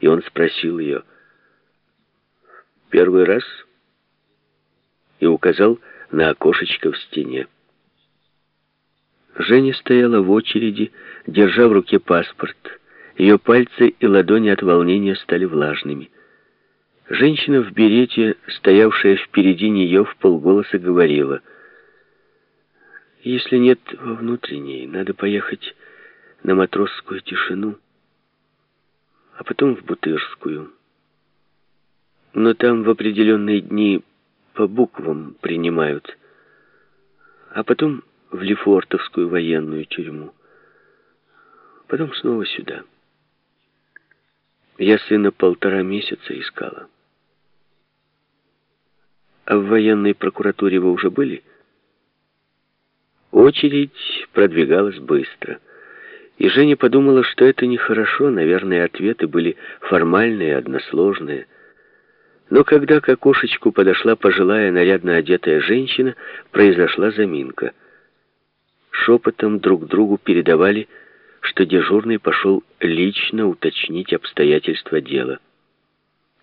и он спросил ее, «Первый раз?» и указал на окошечко в стене. Женя стояла в очереди, держа в руке паспорт. Ее пальцы и ладони от волнения стали влажными. Женщина в берете, стоявшая впереди нее, в полголоса говорила, «Если нет во внутренней, надо поехать на матросскую тишину, а потом в Бутырскую. Но там в определенные дни по буквам принимают, а потом в Лефортовскую военную тюрьму. Потом снова сюда. Я сына полтора месяца искала. А в военной прокуратуре вы уже были? Очередь продвигалась быстро. И Женя подумала, что это нехорошо, наверное, ответы были формальные, односложные. Но когда к окошечку подошла пожилая, нарядно одетая женщина, произошла заминка — шепотом друг другу передавали, что дежурный пошел лично уточнить обстоятельства дела.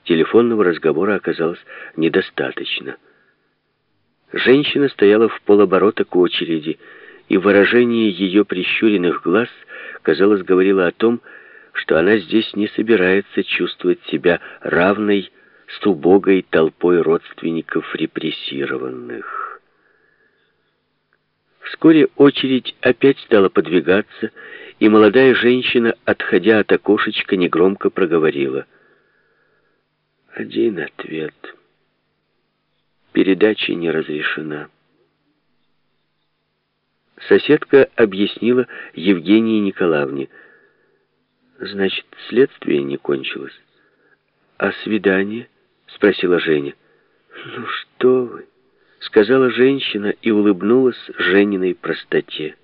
Телефонного разговора оказалось недостаточно. Женщина стояла в полоборота к очереди, и выражение ее прищуренных глаз, казалось, говорило о том, что она здесь не собирается чувствовать себя равной с убогой толпой родственников репрессированных. Вскоре очередь опять стала подвигаться, и молодая женщина, отходя от окошечка, негромко проговорила. Один ответ. Передача не разрешена. Соседка объяснила Евгении Николаевне. Значит, следствие не кончилось. А свидание? Спросила Женя. Ну что вы? сказала женщина и улыбнулась Жениной простоте.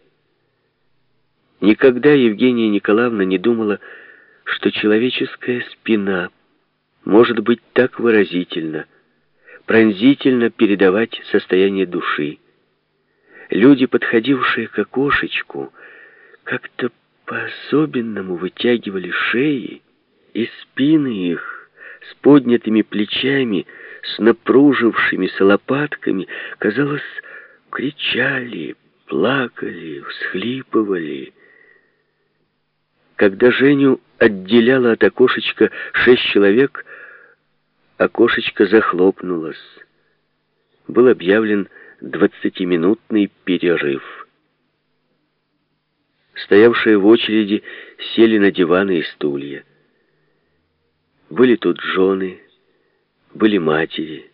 Никогда Евгения Николаевна не думала, что человеческая спина может быть так выразительна, пронзительно передавать состояние души. Люди, подходившие к окошечку, как-то по-особенному вытягивали шеи, и спины их с поднятыми плечами – с напружившимися лопатками, казалось, кричали, плакали, всхлипывали. Когда Женю отделяло от окошечка шесть человек, окошечко захлопнулось. Был объявлен двадцатиминутный перерыв. Стоявшие в очереди сели на диваны и стулья. Были тут жены, были матери.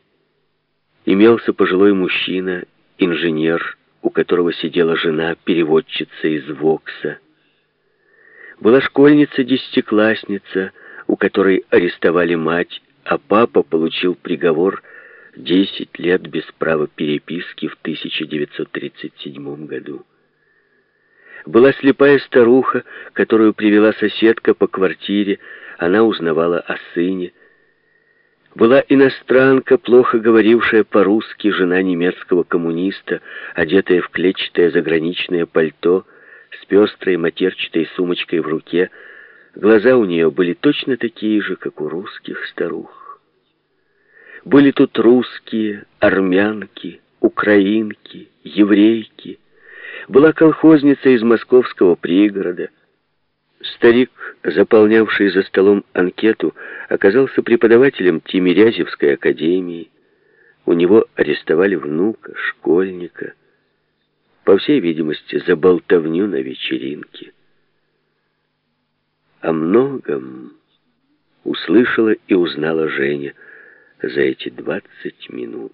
Имелся пожилой мужчина, инженер, у которого сидела жена, переводчица из Вокса. Была школьница-десятиклассница, у которой арестовали мать, а папа получил приговор 10 лет без права переписки в 1937 году. Была слепая старуха, которую привела соседка по квартире, она узнавала о сыне, была иностранка, плохо говорившая по-русски, жена немецкого коммуниста, одетая в клетчатое заграничное пальто, с пестрой матерчатой сумочкой в руке. Глаза у нее были точно такие же, как у русских старух. Были тут русские, армянки, украинки, еврейки. Была колхозница из московского пригорода, Старик, заполнявший за столом анкету, оказался преподавателем Тимирязевской академии. У него арестовали внука, школьника. По всей видимости, за болтовню на вечеринке. О многом услышала и узнала Женя за эти двадцать минут.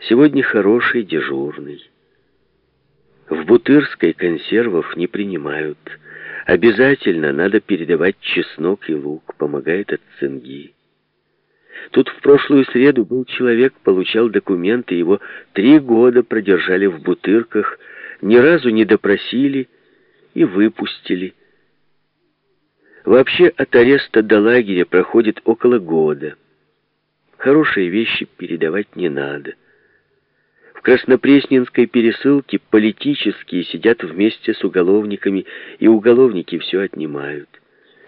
Сегодня хороший дежурный. В Бутырской консервов не принимают. Обязательно надо передавать чеснок и лук, помогает от цинги. Тут в прошлую среду был человек, получал документы, его три года продержали в Бутырках, ни разу не допросили и выпустили. Вообще от ареста до лагеря проходит около года. Хорошие вещи передавать не надо. Краснопресненской пересылке политические сидят вместе с уголовниками, и уголовники все отнимают.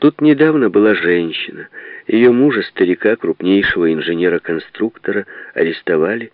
Тут недавно была женщина. Ее мужа, старика, крупнейшего инженера-конструктора, арестовали,